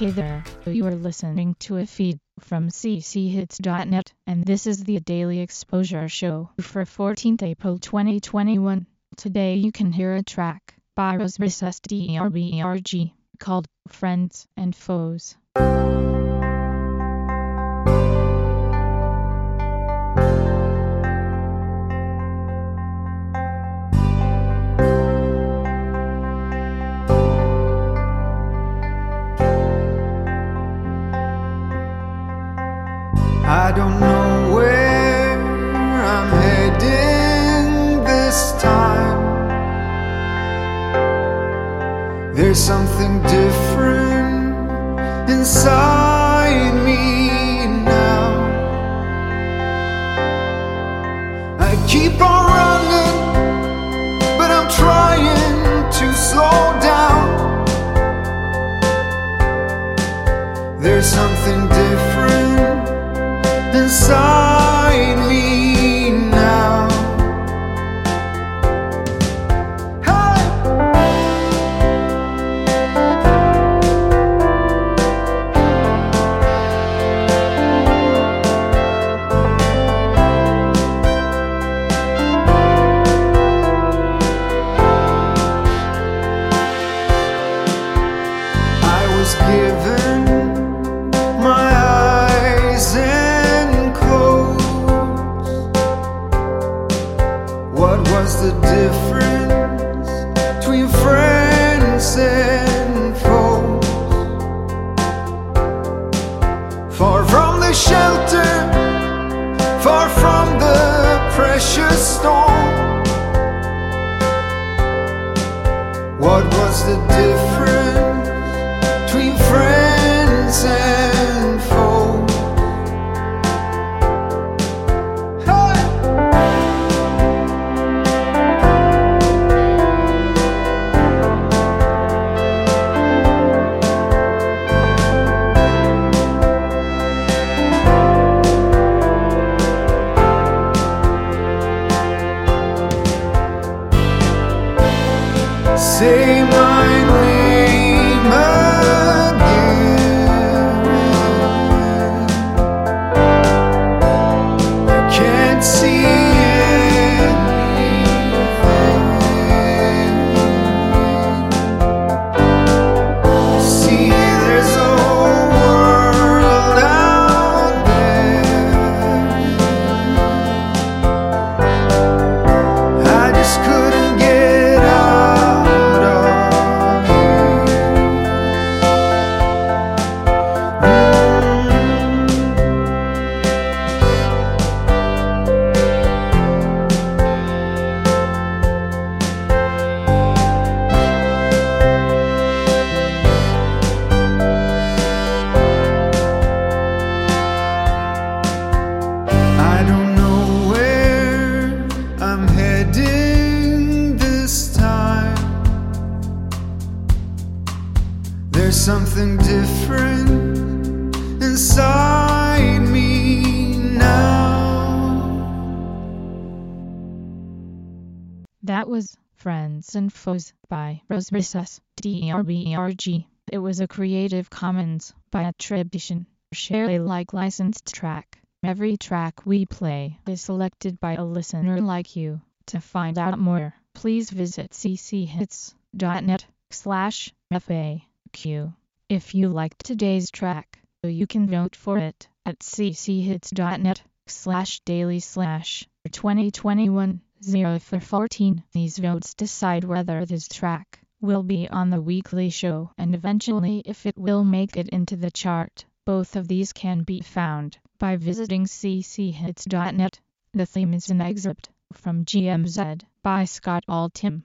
Hey there, you are listening to a feed from cchits.net, and this is the Daily Exposure Show for 14th April 2021. Today you can hear a track by Rosris SDRBRG called Friends and Foes. I don't know where I'm heading this time. There's something different inside me now. I keep on running, but I'm trying to slow down. There's something different inside precious stone. What was the difference between friends There's something different inside me now. That was Friends and Foes by Rosris SDRBRG. It was a Creative Commons by attribution, share Alike licensed track. Every track we play is selected by a listener like you. To find out more, please visit cchits.net slash FAQ. If you liked today's track, you can vote for it at cchits.net slash daily slash 2021 0 for 14. These votes decide whether this track will be on the weekly show and eventually if it will make it into the chart. Both of these can be found by visiting cchits.net. The theme is an excerpt from GMZ by Scott Altham.